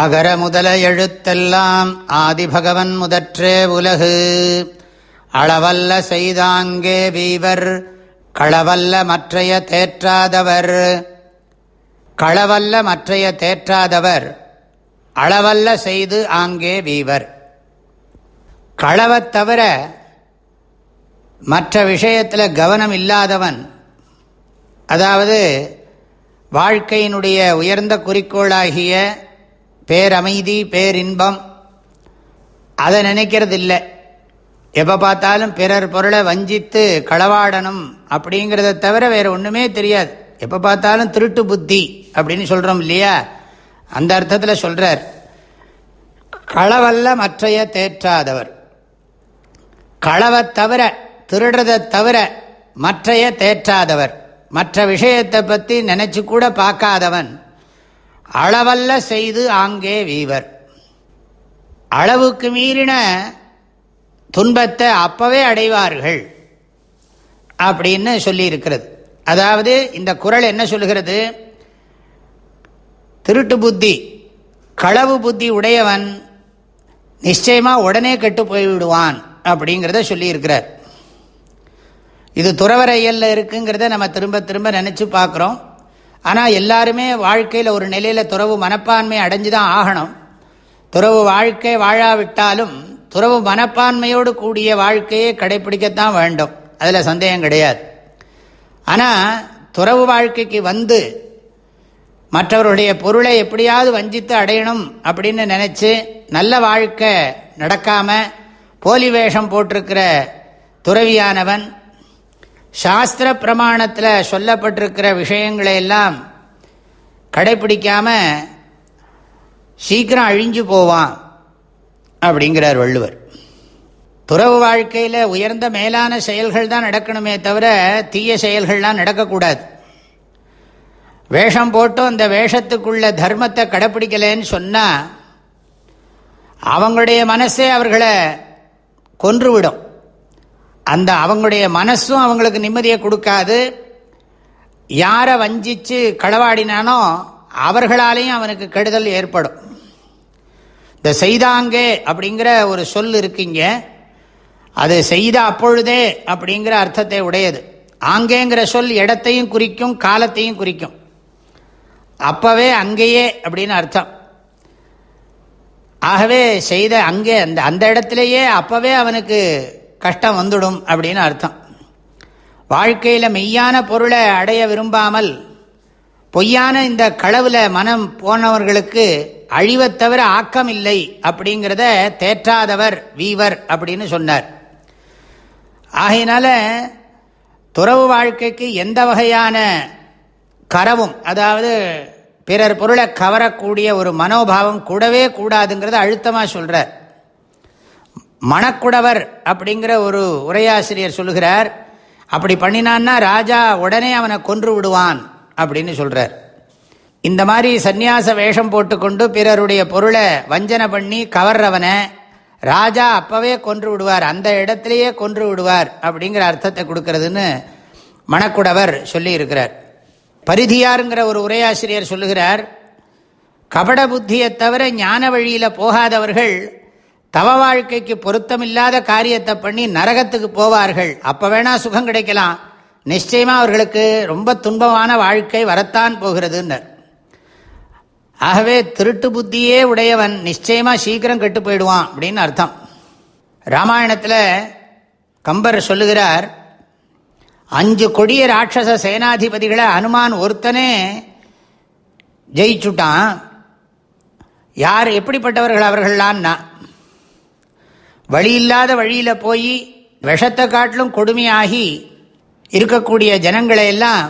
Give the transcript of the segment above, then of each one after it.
அகர முதல எழுத்தெல்லாம் ஆதிபகவன் முதற்றே உலகு. அளவல்ல செய்தாங்கே வீவர் களவல்ல மற்றைய தேற்றாதவர். களவல்ல மற்றைய தேற்றாதவர் அளவல்ல செய்து ஆங்கே வீவர். களவத் தவிர மற்ற விஷயத்தில் கவனம் இல்லாதவன் அதாவது வாழ்க்கையினுடைய உயர்ந்த குறிக்கோளாகிய பேரமைதி பேரின்பம். அதை நினைக்கிறது இல்லை எப்போ பார்த்தாலும் பிறர் பொருளை வஞ்சித்து களவாடணும் அப்படிங்கிறத தவிர வேறு ஒன்றுமே தெரியாது. எப்போ பார்த்தாலும் திருட்டு புத்தி அப்படின்னு சொல்கிறோம் இல்லையா? அந்த அர்த்தத்தில் சொல்கிறார் களவல்ல மற்றைய தேற்றாதவர். களவை தவிர திருடுறதை தவிர மற்றைய தேற்றாதவர். மற்ற விஷயத்தை பற்றி நினச்சி கூட பார்க்காதவன். அளவல்ல செய்து ஆங்கே வீவர். அளவுக்கு மீறின துன்பத்தை அப்பவே அடைவார்கள் அப்படின்னு சொல்லியிருக்கிறது. அதாவது இந்த குரல் என்ன சொல்லுகிறது? திருட்டு புத்தி களவு புத்தி உடையவன் நிச்சயமாக உடனே கெட்டு போய்விடுவான் அப்படிங்கிறத சொல்லியிருக்கிறார். இது துறவரையல்ல இருக்குங்கிறத நம்ம திரும்ப திரும்ப நினச்சி பார்க்குறோம். ஆனால் எல்லாருமே வாழ்க்கையில் ஒரு நிலையில் துறவு மனப்பான்மை அடைஞ்சு தான் ஆகணும். துறவு வாழ்க்கை வாழாவிட்டாலும் துறவு மனப்பான்மையோடு கூடிய வாழ்க்கையை கடைபிடிக்கத்தான் வேண்டும். அதில் சந்தேகம் கிடையாது. ஆனால் துறவு வாழ்க்கைக்கு வந்து மற்றவருடைய பொருளை எப்படியாவது வஞ்சித்து அடையணும் அப்படின்னு நினச்சி நல்ல வாழ்க்கை நடக்காமல் போலி வேஷம் போட்டிருக்கிற துறவியானவன் சாஸ்திர பிரமாணத்தில் சொல்லப்பட்டிருக்கிற விஷயங்களை எல்லாம் கடைபிடிக்காம சீக்கிரம் அழிஞ்சு போவான் அப்படிங்கிறார் வள்ளுவர். துறவு வாழ்க்கையில் உயர்ந்த மேலான செயல்கள் தான் நடக்கணுமே தவிர தீய செயல்கள்லாம் நடக்கக்கூடாது. வேஷம் போட்டு அந்த வேஷத்துக்குள்ள தர்மத்தை கடைப்பிடிக்கலன்னு சொன்னால் அவங்களுடைய மனசே அவர்களை கொன்றுவிடும். அந்த அவங்களுடைய மனசும் அவங்களுக்கு நிம்மதியை கொடுக்காது. யாரை வஞ்சிச்சு களவாடினானோ அவர்களாலேயும் அவனுக்கு கெடுதல் ஏற்படும். இந்த செய்தாங்கே அப்படிங்கிற ஒரு சொல் இருக்குங்க. அது செய்த அப்பொழுதே அப்படிங்கிற அர்த்தத்தை உடையது. ஆங்கேங்கிற சொல் இடத்தையும் குறிக்கும் காலத்தையும் குறிக்கும். அப்பவே அங்கேயே அப்படின்னு அர்த்தம். ஆகவே செய்த அங்கே அந்த அந்த இடத்துலையே அப்பவே அவனுக்கு கஷ்டம் வந்துடும் அப்படின்னு அர்த்தம். வாழ்க்கையில் மெய்யான பொருளை அடைய விரும்பாமல் பொய்யான இந்த களவில் மனம் போனவர்களுக்கு அழிவை தவிர ஆக்கம் இல்லை அப்படிங்கிறத தேற்றாதவர் வீவர் அப்படின்னு சொன்னார். ஆகையினால துறவு வாழ்க்கைக்கு எந்த வகையான கரவும் அதாவது பிறர் பொருளை கவரக்கூடிய ஒரு மனோபாவம் கூடவே கூடாதுங்கிறத அழுத்தமாக சொல்கிறார் மணக்குடவர் அப்படிங்கிற ஒரு உரையாசிரியர் சொல்லுகிறார். அப்படி பண்ணினான்னா ராஜா உடனே அவனை கொன்று விடுவான் அப்படின்னு சொல்கிறார் இந்த மாதிரி சந்நியாச வேஷம் போட்டுக்கொண்டு பிறருடைய பொருளை வஞ்சனை பண்ணி கவர்றவனை ராஜா அப்பவே கொன்று விடுவார். அந்த இடத்துலையே கொன்று விடுவார் அப்படிங்கிற அர்த்தத்தை கொடுக்கறதுன்னு மணக்குடவர் சொல்லி இருக்கிறார். பரிதியாருங்கிற ஒரு உரையாசிரியர் சொல்லுகிறார் கபட புத்தியை தவிர ஞான வழியில் போகாதவர்கள் தவ வாழ்க்கைக்கு பொருத்தமில்லாத காரியத்தை பண்ணி நரகத்துக்கு போவார்கள். அப்போ வேணால் சுகம் கிடைக்கலாம். நிச்சயமா அவர்களுக்கு ரொம்ப துன்பமான வாழ்க்கை வரத்தான் போகிறதுன்னர். ஆகவே திருட்டு புத்தியே உடையவன் நிச்சயமா சீக்கிரம் கெட்டு போயிடுவான் அப்படின்னு அர்த்தம். ராமாயணத்தில் கம்பர் சொல்லுகிறார் அஞ்சு கொடிய ராட்சச சேனாதிபதிகளை அனுமான் ஒருத்தனே ஜெயிச்சுட்டான். யார் எப்படிப்பட்டவர்கள் அவர்களான்னா வழி இல்லாத வழியில் போய் விஷத்தை காட்டிலும் கொடுமையாகி இருக்கக்கூடிய ஜனங்களை எல்லாம்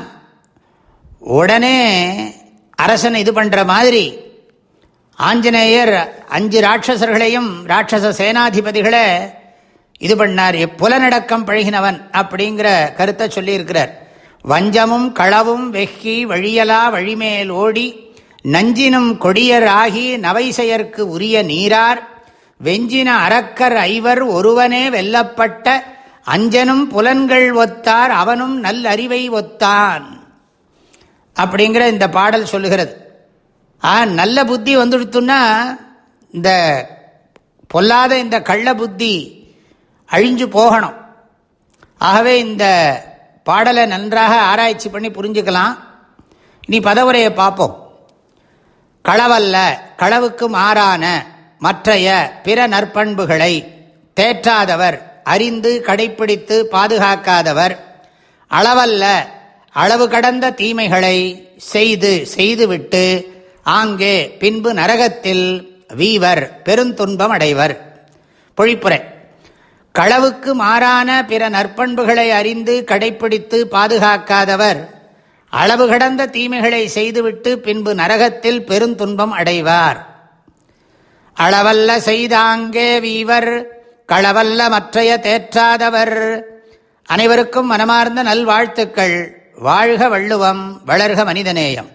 உடனே அரசன் இது பண்ணுற மாதிரி ஆஞ்சநேயர் அஞ்சு ராட்சசர்களையும் ராட்சச சேனாதிபதிகளை இது பண்ணார். புலநடக்கம் பழகினவன் அப்படிங்கிற கருத்தை சொல்லியிருக்கிறார். வஞ்சமும் களவும் வெக்கி வழியலா வழிமேல் ஓடி நஞ்சினும் கொடியர் ஆகி நவைசெயர்க்கு உரிய நீரார். வெஞ்சின அறக்கர் ஐவர் ஒருவனே வெல்லப்பட்ட அஞ்சனும் புலன்கள் ஒத்தார் அவனும் நல் அறிவை ஒத்தான். அப்படிங்கிற இந்த பாடல் சொல்லுகிறது. ஆ நல்ல புத்தி வந்துடுத்துன்னா இந்த பொல்லாத இந்த கள்ள புத்தி அழிஞ்சு போகணும். ஆகவே இந்த பாடலை நன்றாக ஆராய்ச்சி பண்ணி புரிஞ்சுக்கலாம். இனி பதவுரையை பார்ப்போம். களவல்ல களவுக்கு மாறான மற்றைய பிற நற்பண்புகளை தேற்றாதவர் அறிந்து கடைப்பிடித்து பாதுகாக்காதவர் அளவல்ல அளவு கடந்த தீமைகளை செய்து செய்துவிட்டு ஆங்கே பின்பு நரகத்தில் வீவர் பெருந்துன்பம் அடைவர் பொழிப்புரை. களவுக்கு மாறான பிற நற்பண்புகளை அறிந்து கடைப்பிடித்து பாதுகாக்காதவர் அளவு கடந்த தீமைகளை செய்துவிட்டு பின்பு நரகத்தில் பெருந்துன்பம் அடைவார். அளவல்ல செய்தாங்கே வீவர் களவல்ல மற்றைய தேற்றாதவர். அனைவருக்கும் மனமார்ந்த நல்வாழ்த்துக்கள். வாழ்க வள்ளுவம் வளர்க மனிதநேயம்.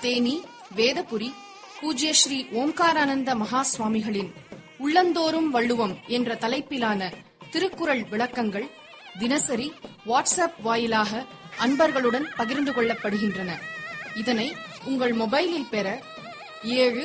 தேனி வேதபுரி பூஜ்ய ஸ்ரீ ஓம்காரானந்த மகா சுவாமிகளின் உள்ளந்தோறும் வள்ளுவம் என்ற தலைப்பிலான திருக்குறள் விளக்கங்கள் தினசரி வாட்ஸ்அப் வாயிலாக அன்பர்களுடன் பகிர்ந்து கொள்ளப்படுகின்றன. இதனை உங்கள் மொபைலில் பெற ஏழு